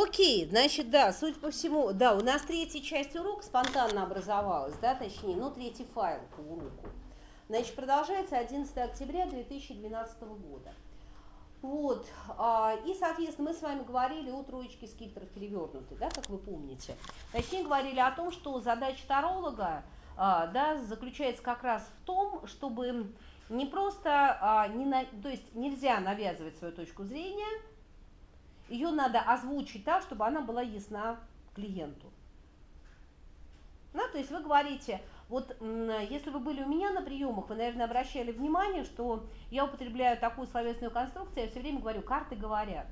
Окей, значит, да, суть по всему, да, у нас третья часть урока спонтанно образовалась, да, точнее, ну, третий файл по уроку. Значит, продолжается 11 октября 2012 года. Вот, а, и, соответственно, мы с вами говорили о троечке скипетров перевернутой, да, как вы помните. Точнее, говорили о том, что задача таролога, а, да, заключается как раз в том, чтобы не просто, а, не на, то есть нельзя навязывать свою точку зрения, ее надо озвучить так, чтобы она была ясна клиенту. Да, то есть вы говорите, вот если вы были у меня на приемах, вы, наверное, обращали внимание, что я употребляю такую словесную конструкцию, я все время говорю, карты говорят.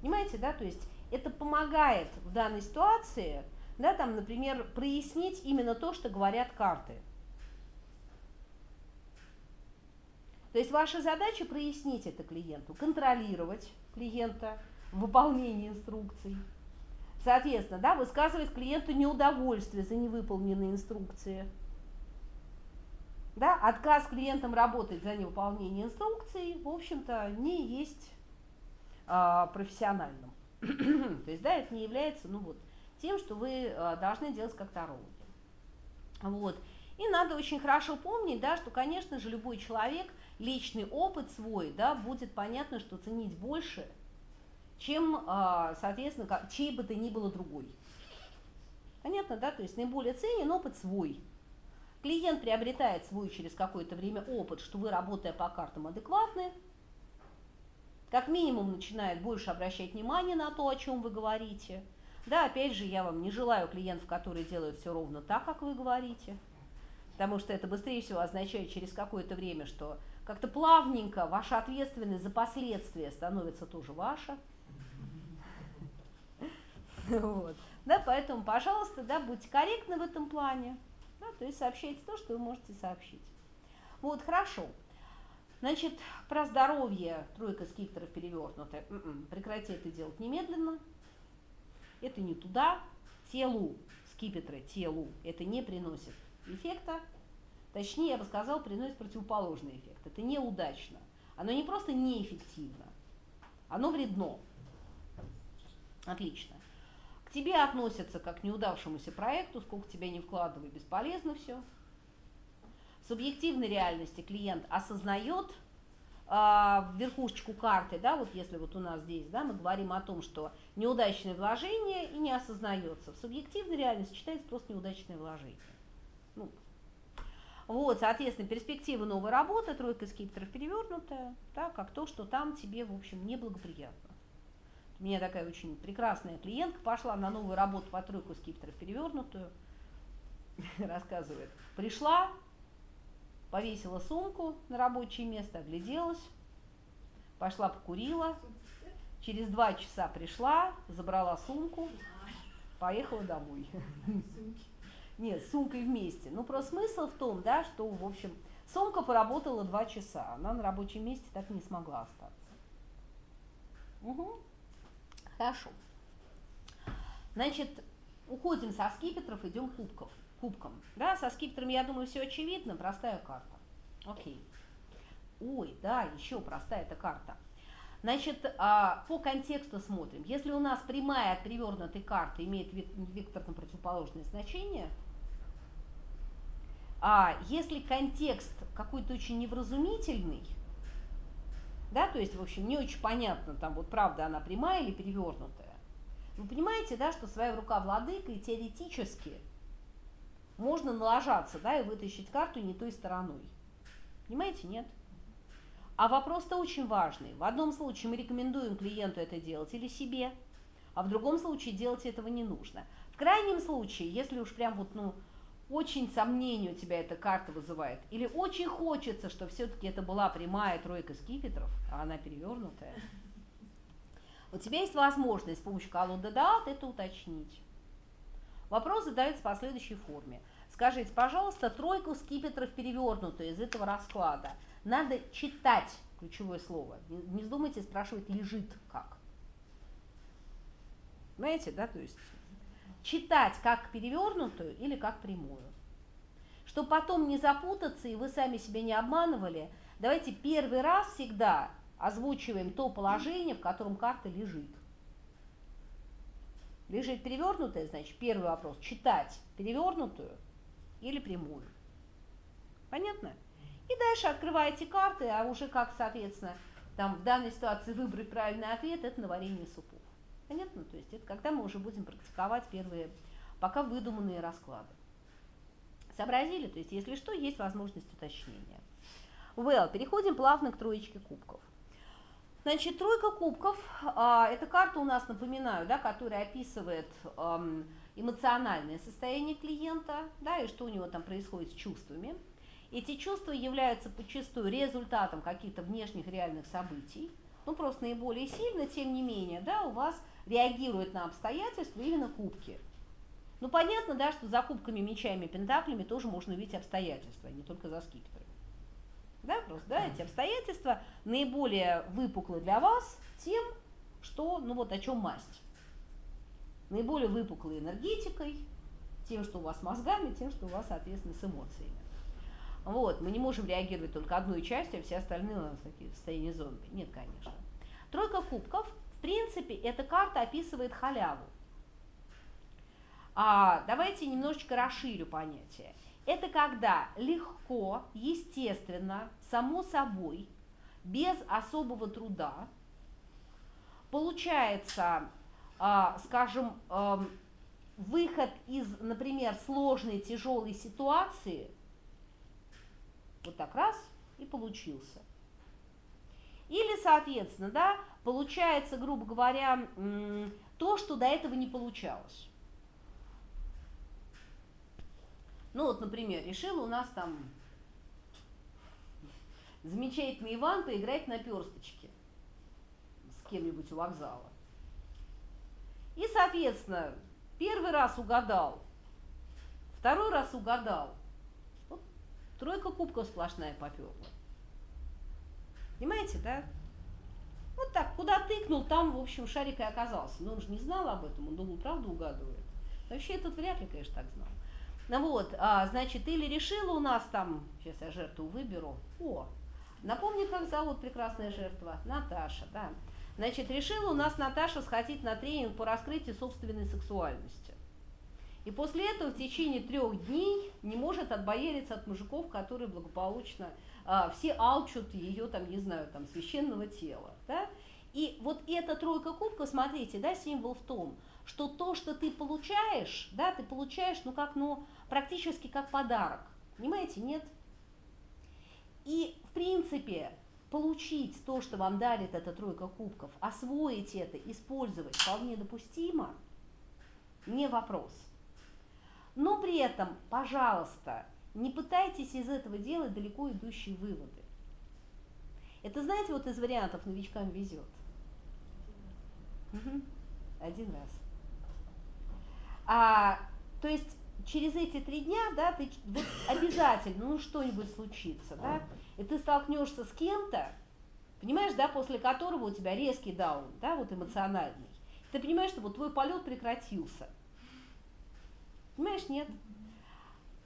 Понимаете, да, то есть это помогает в данной ситуации, да, там, например, прояснить именно то, что говорят карты. То есть ваша задача прояснить это клиенту, контролировать клиента в выполнении инструкций. Соответственно, да, высказывать клиенту неудовольствие за невыполненные инструкции. Да, отказ клиентам работать за невыполнение инструкций, в общем-то, не есть а, профессиональным. То есть, да, это не является, ну вот, тем, что вы а, должны делать как тарологи. Вот. И надо очень хорошо помнить, да, что, конечно же, любой человек личный опыт свой, да, будет понятно, что ценить больше, чем, а, соответственно, чей бы то ни было другой. Понятно, да? То есть наиболее ценен опыт свой. Клиент приобретает свой через какое-то время опыт, что вы, работая по картам, адекватны. Как минимум начинает больше обращать внимание на то, о чем вы говорите. Да, опять же, я вам не желаю клиентов, которые делают все ровно так, как вы говорите. Потому что это быстрее всего означает через какое-то время, что как-то плавненько ваша ответственность за последствия становится тоже ваша. Вот. Да, поэтому, пожалуйста, да, будьте корректны в этом плане. Да, то есть сообщайте то, что вы можете сообщить. Вот, хорошо. Значит, про здоровье тройка скипетров перевернутая. М-м, прекрати это делать немедленно. Это не туда. Телу, скипетры телу, это не приносит эффекта. Точнее, я бы сказал, приносит противоположный эффект. Это неудачно. Оно не просто неэффективно, оно вредно. Отлично. К тебе относятся как к неудавшемуся проекту, сколько тебя не вкладывай, бесполезно все. В субъективной реальности клиент осознает э, верхушечку карты, да, вот если вот у нас здесь, да, мы говорим о том, что неудачное вложение и не осознается. В субъективной реальности считается просто неудачное вложение. Ну, вот, соответственно, перспектива новой работы, тройка скипетров перевернутая, да, как то, что там тебе, в общем, неблагоприятно. У меня такая очень прекрасная клиентка пошла на новую работу по тройку скипетров перевернутую, рассказывает. Пришла, повесила сумку на рабочее место, огляделась, пошла покурила, через два часа пришла, забрала сумку, поехала домой. Нет, с сумкой вместе. Ну, просто смысл в том, да, что, в общем, сумка поработала два часа. Она на рабочем месте так не смогла остаться. Угу. Хорошо. Значит, уходим со скипетров, идем кубков, кубкам. Да, со скипетрами, я думаю, все очевидно, простая карта. Окей. Ой, да, еще простая эта карта. Значит, а, по контексту смотрим. Если у нас прямая от перевернутой карты имеет векторно противоположное значение – а если контекст какой-то очень невразумительный, да, то есть, в общем, не очень понятно, там вот правда она прямая или перевернутая, вы понимаете, да, что своя рука владыка и теоретически можно налажаться, да, и вытащить карту не той стороной. Понимаете, нет? А вопрос-то очень важный. В одном случае мы рекомендуем клиенту это делать или себе, а в другом случае делать этого не нужно. В крайнем случае, если уж прям вот, ну, очень сомнение у тебя эта карта вызывает, или очень хочется, что все-таки это была прямая тройка скипетров, а она перевернутая, у тебя есть возможность с помощью колоды дат это уточнить. Вопрос задается по следующей форме. Скажите, пожалуйста, тройку скипетров перевернутую из этого расклада. Надо читать ключевое слово. Не, не вздумайте спрашивать, лежит как. Знаете, да, то есть читать как перевернутую или как прямую. Чтобы потом не запутаться и вы сами себя не обманывали, давайте первый раз всегда озвучиваем то положение, в котором карта лежит. лежит перевернутая, значит, первый вопрос, читать перевернутую или прямую. Понятно? И дальше открываете карты, а уже как, соответственно, там в данной ситуации выбрать правильный ответ, это на варенье супов. Понятно? То есть это когда мы уже будем практиковать первые пока выдуманные расклады. Сообразили? То есть, если что, есть возможность уточнения. Well, переходим плавно к троечке кубков. Значит, тройка кубков а, это карта у нас, напоминаю, да, которая описывает эм, эмоциональное состояние клиента, да, и что у него там происходит с чувствами. Эти чувства являются подчастую результатом каких-то внешних реальных событий, ну просто наиболее сильно, тем не менее, да, у вас реагируют на обстоятельства именно кубки. Ну понятно, да, что за кубками, мечами, пентаклями тоже можно увидеть обстоятельства, а не только за скипетрами. Да, просто, да, эти обстоятельства наиболее выпуклы для вас тем, что, ну вот о чем масть. Наиболее выпуклой энергетикой, тем, что у вас мозгами, тем, что у вас, соответственно, с эмоциями. Вот, мы не можем реагировать только одной частью, а все остальные у нас такие состояние зомби. Нет, конечно. Тройка кубков, в принципе, эта карта описывает халяву. А, давайте немножечко расширю понятие. Это когда легко, естественно, само собой, без особого труда получается, а, скажем, а, выход из, например, сложной, тяжелой ситуации, вот так раз и получился. Или, соответственно, да, получается, грубо говоря, то, что до этого не получалось. Ну вот, например, решила у нас там замечательный Иван поиграть на персточке с кем-нибудь у вокзала. И, соответственно, первый раз угадал, второй раз угадал. Вот тройка кубков сплошная поперла. Понимаете, да? Вот так, куда тыкнул, там, в общем, шарик и оказался. Но он же не знал об этом, он думал, правда угадывает. Вообще этот вряд ли, конечно, так знал. Ну вот, а, значит, или решила у нас там, сейчас я жертву выберу, о, напомни, как зовут прекрасная жертва, Наташа, да. Значит, решила у нас Наташа сходить на тренинг по раскрытию собственной сексуальности. И после этого в течение трех дней не может отбоериться от мужиков, которые благополучно, а, все алчут ее, там, не знаю, там, священного тела, да. И вот эта тройка кубков, смотрите, да, символ в том, что то, что ты получаешь, да, ты получаешь, ну как, ну, практически как подарок. Понимаете, нет? И, в принципе, получить то, что вам дарит эта тройка кубков, освоить это, использовать вполне допустимо, не вопрос. Но при этом, пожалуйста, не пытайтесь из этого делать далеко идущие выводы. Это, знаете, вот из вариантов новичкам везет. Угу. Один раз. А, то есть через эти три дня, да, ты вот обязательно, ну что-нибудь случится, да, и ты столкнешься с кем-то, понимаешь, да, после которого у тебя резкий даун, да, вот эмоциональный. Ты понимаешь, что вот твой полет прекратился. Понимаешь, нет?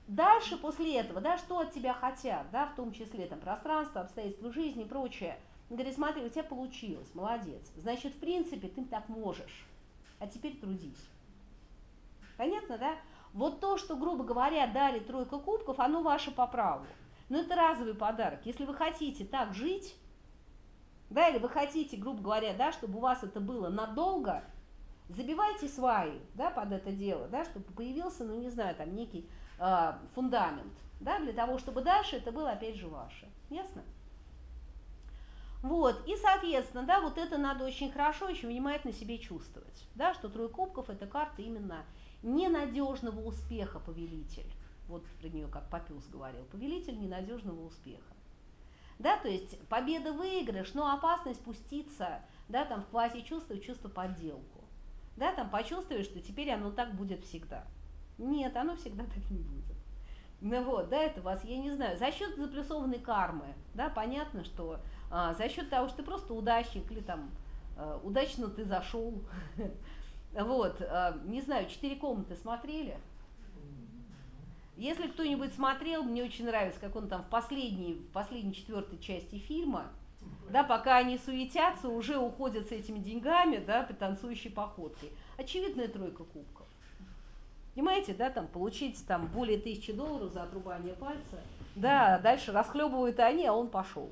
Дальше после этого, да, что от тебя хотят, да, в том числе там пространство, обстоятельства жизни и прочее. Говорит, смотри, у тебя получилось, молодец. Значит, в принципе, ты так можешь. А теперь трудись. Понятно, да? Вот то, что, грубо говоря, дали тройка кубков, оно ваше по праву. Но это разовый подарок. Если вы хотите так жить, да, или вы хотите, грубо говоря, да, чтобы у вас это было надолго, забивайте сваи, да, под это дело, да, чтобы появился, ну, не знаю, там, некий э, фундамент, да, для того, чтобы дальше это было, опять же, ваше. Ясно? Вот, и, соответственно, да, вот это надо очень хорошо, очень внимательно себе чувствовать, да, что тройка кубков – это карта именно ненадежного успеха повелитель. Вот про нее, как Папюс говорил, повелитель ненадежного успеха. Да, то есть победа выигрыш, но опасность спуститься, да, там в квази-чувство, чувство подделку. Да, там почувствуешь, что теперь оно так будет всегда. Нет, оно всегда так не будет. Ну вот, да, это вас, я не знаю, за счет заплюсованной кармы, да, понятно, что а, за счет того, что ты просто удачник или там а, удачно ты зашел, Вот, э, не знаю, четыре комнаты смотрели? Если кто-нибудь смотрел, мне очень нравится, как он там в последней, в последней четвертой части фильма да, пока они суетятся, уже уходят с этими деньгами, да, по танцующей походкой. Очевидная тройка кубков. Понимаете, да, там получить там более тысячи долларов за отрубание пальца, да, дальше расхлебывают они, а он пошел.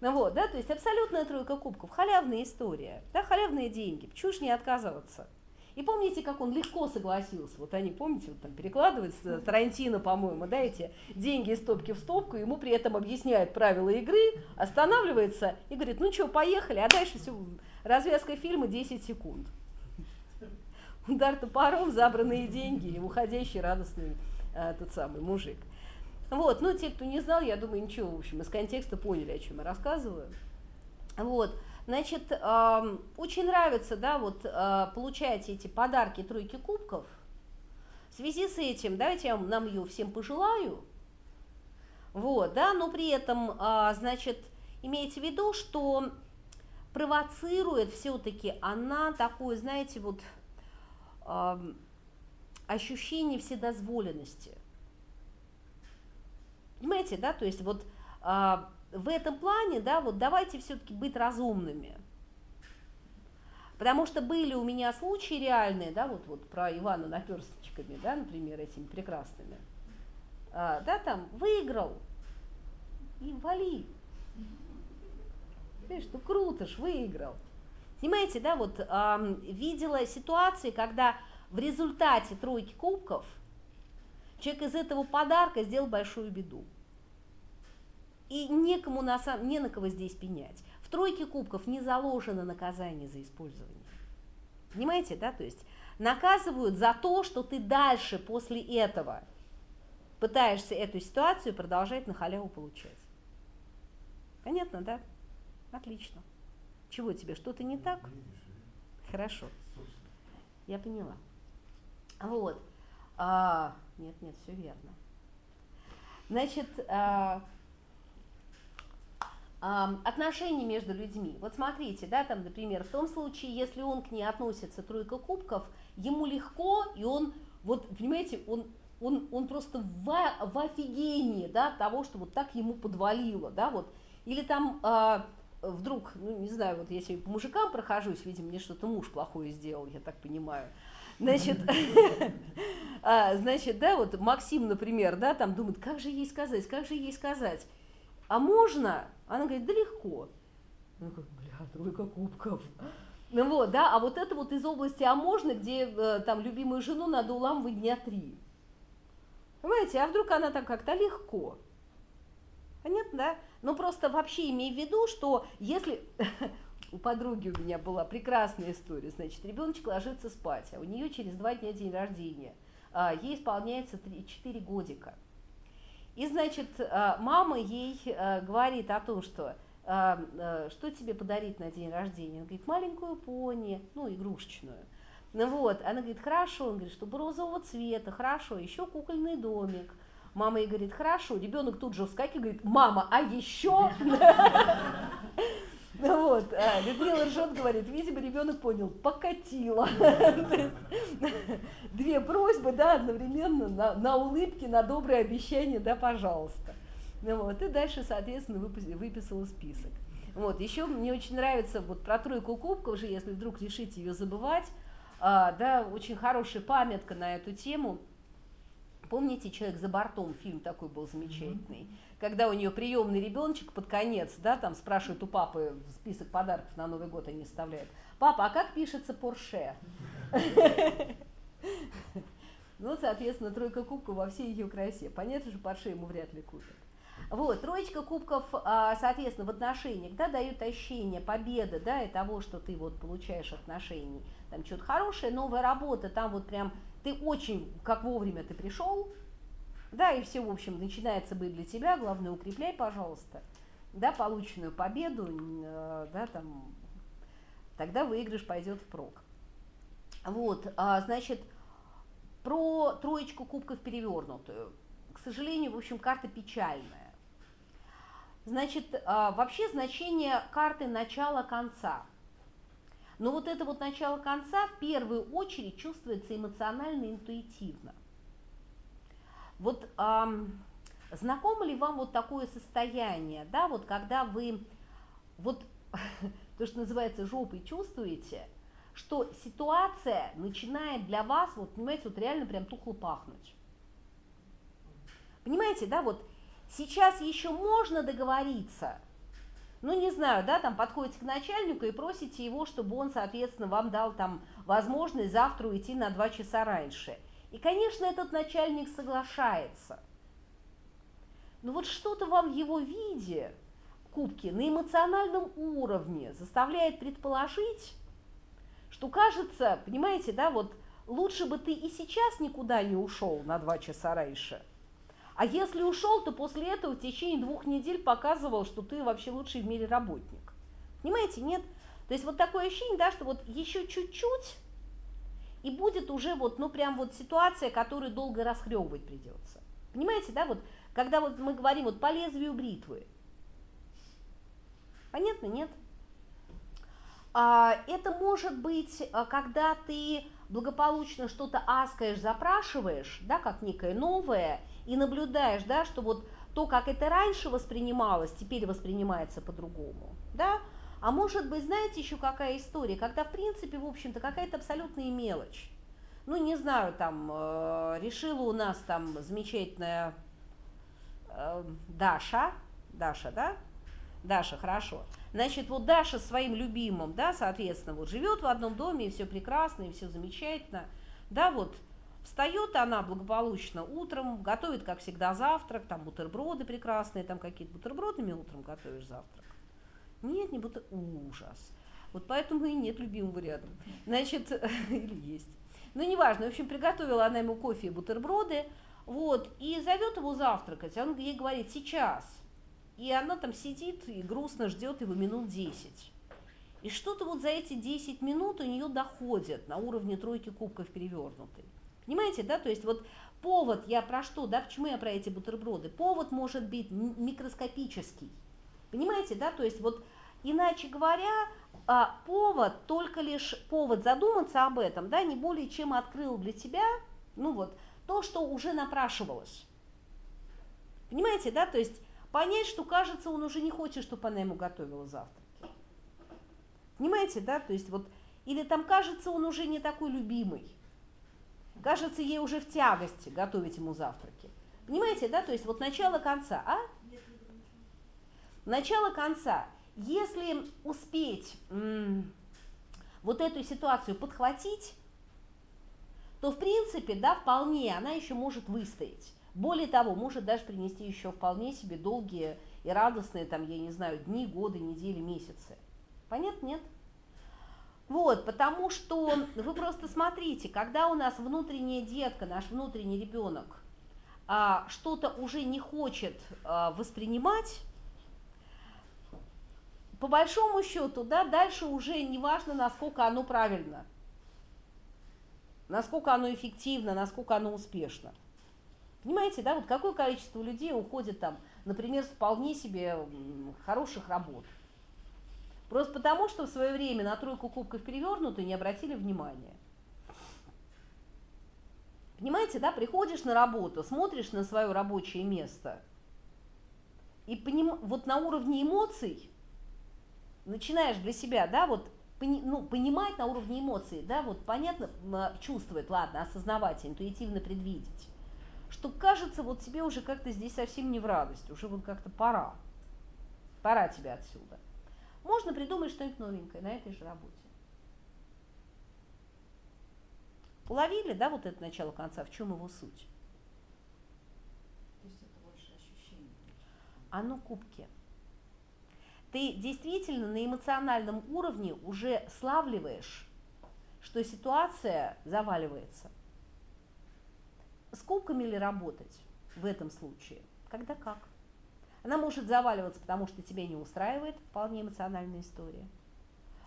Ну вот, да, то есть абсолютная тройка кубков, халявная история, да, халявные деньги, чушь не отказываться. И помните, как он легко согласился? Вот они, помните, вот там перекладывается Тарантино, по-моему, да, эти деньги из стопки в стопку, ему при этом объясняют правила игры, останавливается и говорит, ну что, поехали, а дальше все, развязка фильма 10 секунд. Удар топором, забранные деньги и уходящий радостный а, тот самый мужик. Вот, ну, те, кто не знал, я думаю, ничего, в общем, из контекста поняли, о чем я рассказываю. Вот, Значит, очень нравится, да, вот а, получать эти подарки тройки кубков. В связи с этим, давайте я нам ее всем пожелаю. Вот, да, но при этом, а, значит, имейте в виду, что провоцирует все-таки она такое, знаете, вот ощущение вседозволенности. Понимаете, да, то есть вот а, в этом плане, да, вот давайте все-таки быть разумными. Потому что были у меня случаи реальные, да, вот, вот про Ивана наперсточками, да, например, этими прекрасными. А, да, там, выиграл, и вали. Видишь, ну круто ж, выиграл. Понимаете, да, вот э, видела ситуации, когда в результате тройки кубков человек из этого подарка сделал большую беду и некому на самом, не на кого здесь пенять. В тройке кубков не заложено наказание за использование. Понимаете, да? То есть наказывают за то, что ты дальше после этого пытаешься эту ситуацию продолжать на халяву получать. Понятно, да? Отлично. Чего тебе, что-то не так? Хорошо. Я поняла. Вот. А, нет, нет, все верно. Значит, а, отношения между людьми. Вот смотрите, да, там, например, в том случае, если он к ней относится тройка кубков, ему легко, и он, вот, понимаете, он, он, он просто в, в офигении, да, того, что вот так ему подвалило, да, вот. Или там э, вдруг, ну, не знаю, вот если по мужикам прохожусь, видимо, мне что-то муж плохое сделал, я так понимаю. Значит, а, значит, да, вот Максим, например, да, там думает, как же ей сказать, как же ей сказать а можно? Она говорит, да легко. Ну как, бля, тройка кубков. Ну вот, да, а вот это вот из области «а можно», где э, там любимую жену надо уламывать дня три. Понимаете, а вдруг она там как-то легко? Понятно, да? Но просто вообще имей в виду, что если... У подруги у меня была прекрасная история. Значит, ребеночек ложится спать, а у нее через два дня день рождения. А, ей исполняется 3, 4 годика. И, значит, э, мама ей э, говорит о том, что э, что тебе подарить на день рождения? Он говорит, маленькую пони, ну, игрушечную. Ну вот, она говорит, хорошо, он говорит, чтобы розового цвета, хорошо, еще кукольный домик. Мама ей говорит, хорошо, ребенок тут же вскакивает, говорит, мама, а еще? Ну вот, а, Людмила ржет, говорит, видимо, ребенок понял, покатила. Две просьбы, да, одновременно на, на улыбки, на добрые обещания, да, пожалуйста. Ну вот, и дальше, соответственно, выписала список. Вот, еще мне очень нравится вот про тройку кубков же, если вдруг решите ее забывать, а, да, очень хорошая памятка на эту тему. Помните «Человек за бортом» фильм такой был замечательный? Mm-hmm когда у нее приемный ребеночек под конец, да, там спрашивают у папы список подарков на Новый год, они вставляют. Папа, а как пишется Порше? Ну, соответственно, тройка кубков во всей ее красе. Понятно, что Порше ему вряд ли купят. Вот, троечка кубков, а, соответственно, в отношениях, да, дают ощущение победы, да, и того, что ты вот получаешь отношений. Там что-то хорошее, новая работа, там вот прям ты очень, как вовремя ты пришел, да, и все, в общем, начинается быть для тебя, главное, укрепляй, пожалуйста, да, полученную победу, э, да, там, тогда выигрыш пойдет впрок. Вот, а, значит, про троечку кубков перевернутую. К сожалению, в общем, карта печальная. Значит, а, вообще значение карты начала-конца. Но вот это вот начало-конца в первую очередь чувствуется эмоционально, интуитивно. Вот эм, знакомо ли вам вот такое состояние, да, вот когда вы вот то, что называется жопой чувствуете, что ситуация начинает для вас, вот понимаете, вот реально прям тухло пахнуть. Понимаете, да, вот сейчас еще можно договориться, ну, не знаю, да, там подходите к начальнику и просите его, чтобы он, соответственно, вам дал там возможность завтра уйти на два часа раньше. И, конечно, этот начальник соглашается. Но вот что-то вам в его виде, кубки, на эмоциональном уровне заставляет предположить, что кажется, понимаете, да, вот лучше бы ты и сейчас никуда не ушел на два часа раньше – а если ушел, то после этого в течение двух недель показывал, что ты вообще лучший в мире работник. Понимаете, нет? То есть вот такое ощущение, да, что вот еще чуть-чуть, и будет уже вот, ну прям вот ситуация, которую долго расхлебывать придется. Понимаете, да, вот когда вот мы говорим вот по лезвию бритвы. Понятно, нет? А, это может быть, а, когда ты благополучно что-то аскаешь, запрашиваешь, да, как некое новое, и наблюдаешь, да, что вот то, как это раньше воспринималось, теперь воспринимается по-другому, да, а может быть, знаете еще какая история, когда, в принципе, в общем-то, какая-то абсолютная мелочь, ну, не знаю, там, э, решила у нас там замечательная э, Даша, Даша, да, Даша, хорошо, значит, вот Даша своим любимым, да, соответственно, вот живет в одном доме, и все прекрасно, и все замечательно, да, вот, Встает она благополучно утром, готовит, как всегда, завтрак, там бутерброды прекрасные, там какие-то бутербродами утром готовишь завтрак. Нет, не бутер... Ужас. Вот поэтому и нет любимого рядом. Значит, или есть. Ну, неважно. В общем, приготовила она ему кофе и бутерброды, вот, и зовет его завтракать. Он ей говорит, сейчас. И она там сидит и грустно ждет его минут 10. И что-то вот за эти 10 минут у нее доходит на уровне тройки кубков перевернутой. Понимаете, да, то есть вот повод, я про что, да, почему я про эти бутерброды? Повод может быть микроскопический. Понимаете, да, то есть вот иначе говоря, а, повод, только лишь повод задуматься об этом, да, не более чем открыл для тебя, ну вот, то, что уже напрашивалось. Понимаете, да, то есть понять, что кажется, он уже не хочет, чтобы она ему готовила завтраки. Понимаете, да, то есть вот, или там кажется, он уже не такой любимый. Кажется, ей уже в тягости готовить ему завтраки. Понимаете, да? То есть вот начало конца, а? Начало конца. Если успеть вот эту ситуацию подхватить, то в принципе, да, вполне она еще может выстоять. Более того, может даже принести еще вполне себе долгие и радостные, там, я не знаю, дни, годы, недели, месяцы. Понятно, нет? Вот, потому что вы просто смотрите, когда у нас внутренняя детка, наш внутренний ребенок, а, что-то уже не хочет а, воспринимать, по большому счету, да, дальше уже не важно, насколько оно правильно, насколько оно эффективно, насколько оно успешно. Понимаете, да, вот какое количество людей уходит там, например, с вполне себе хороших работ. Просто потому, что в свое время на тройку кубков перевернутую не обратили внимания. Понимаете, да, приходишь на работу, смотришь на свое рабочее место, и поним, вот на уровне эмоций начинаешь для себя, да, вот пони, ну, понимать на уровне эмоций, да, вот понятно, чувствовать, ладно, осознавать, интуитивно предвидеть, что кажется, вот тебе уже как-то здесь совсем не в радость, уже вот как-то пора, пора тебе отсюда можно придумать что-нибудь новенькое на этой же работе. Уловили, да, вот это начало конца, в чем его суть? То есть это больше ощущение. Оно кубки. Ты действительно на эмоциональном уровне уже славливаешь, что ситуация заваливается. С кубками ли работать в этом случае? Когда как? Она может заваливаться, потому что тебя не устраивает, вполне эмоциональная история.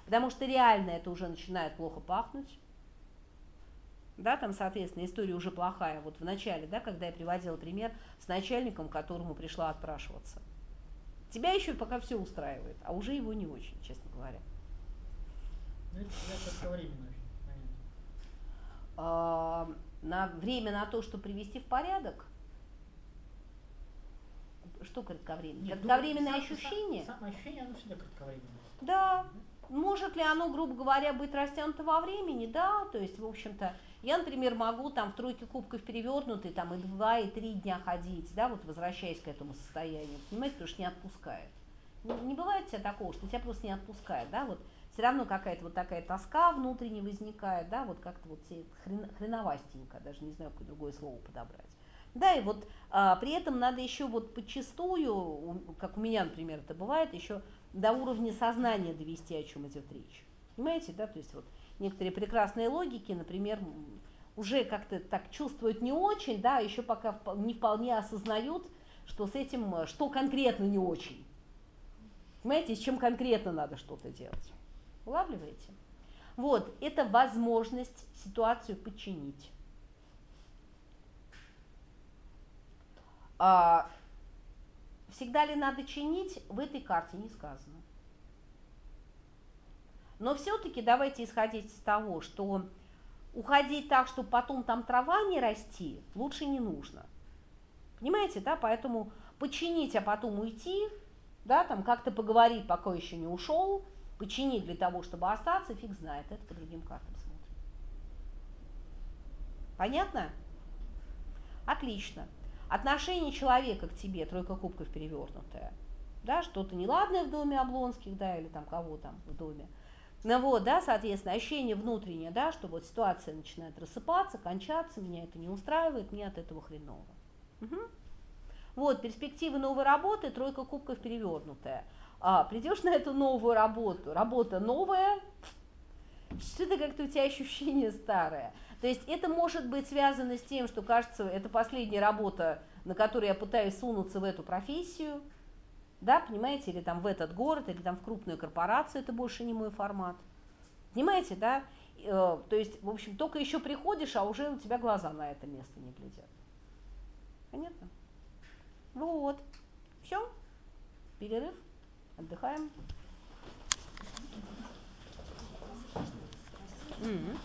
Потому что реально это уже начинает плохо пахнуть. Да, там, соответственно, история уже плохая. Вот в начале, да, когда я приводила пример с начальником, к которому пришла отпрашиваться. Тебя еще пока все устраивает, а уже его не очень, честно говоря. Ну, это кратковременно очень, А, на время на то, чтобы привести в порядок, что кратковременное? Нет, ну, Кратковременное сам- ощущение? Сам, ощущение, оно всегда кратковременное. Да. Может ли оно, грубо говоря, быть растянуто во времени? Да. То есть, в общем-то, я, например, могу там в тройке кубков перевернутый там и два, и три дня ходить, да, вот возвращаясь к этому состоянию, понимаете, потому что не отпускает. Не, не бывает у тебя такого, что тебя просто не отпускает, да, вот все равно какая-то вот такая тоска внутренне возникает, да, вот как-то вот хрен, хреновастенько, даже не знаю, какое другое слово подобрать. Да, и вот а, при этом надо еще вот подчастую, у- как у меня, например, это бывает, еще до уровня сознания довести, о чем идет речь. Понимаете, да, то есть вот некоторые прекрасные логики, например, уже как-то так чувствуют не очень, да, еще пока не вполне осознают, что с этим, э, что конкретно не очень. Понимаете, с чем конкретно надо что-то делать. Улавливаете? Вот, это возможность ситуацию подчинить. А, всегда ли надо чинить, в этой карте не сказано. Но все-таки давайте исходить из того, что уходить так, чтобы потом там трава не расти, лучше не нужно. Понимаете, да? Поэтому починить, а потом уйти, да, там как-то поговорить, пока еще не ушел, починить для того, чтобы остаться, фиг знает, это по другим картам смотрим. Понятно? Отлично. Отношение человека к тебе, тройка кубков перевернутая, да, что-то неладное в доме Облонских, да, или там кого там в доме. Ну вот, да, соответственно, ощущение внутреннее, да, что вот ситуация начинает рассыпаться, кончаться, меня это не устраивает, мне от этого хреново. Мгм. Вот, перспективы новой работы, тройка кубков перевернутая. А, придешь на эту новую работу, работа новая, что-то как-то у тебя ощущение старое. То есть это может быть связано с тем, что кажется, это последняя работа, на которой я пытаюсь сунуться в эту профессию, да, понимаете, или там в этот город, или там в крупную корпорацию, это больше не мой формат. Понимаете, да? Э, То есть, в общем, только еще приходишь, а уже у тебя глаза на это место не глядят. Понятно? Вот. Все. Перерыв. Отдыхаем. Мгм.